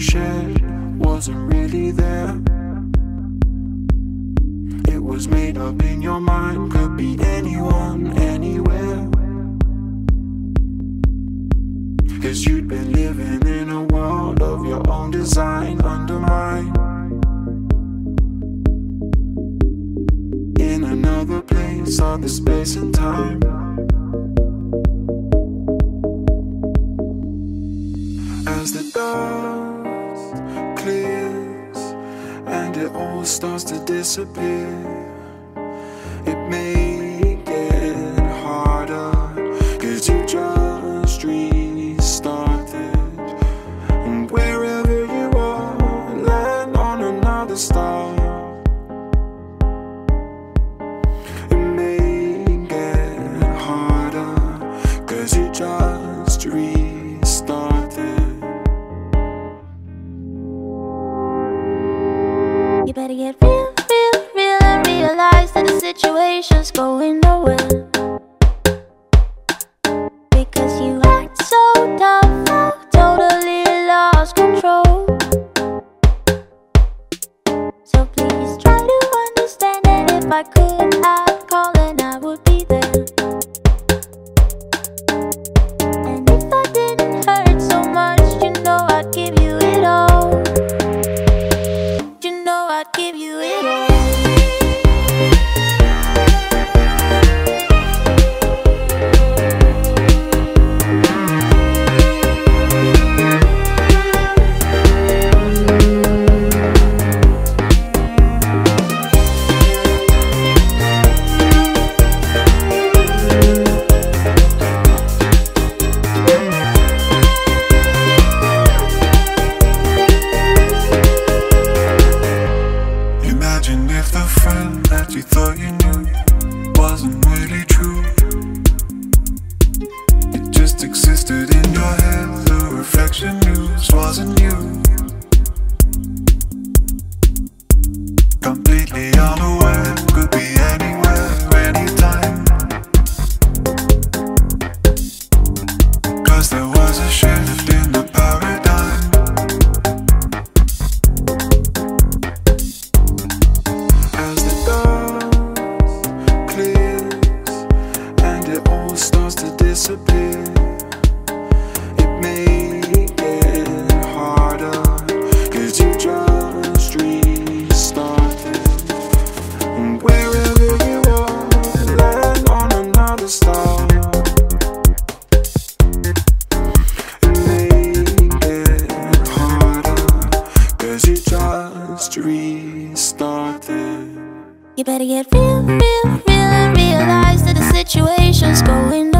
shared wasn't really there. It was made up in your mind, could be anyone, anywhere. Cause you'd been living in a world of your own design, under mine. In another place, other space and time. As the dust all starts to disappear, it may real, real, realize that the situation's going nowhere. Completely unaware, could just restarted. You better get real, real, real, and realize that the situation's going on.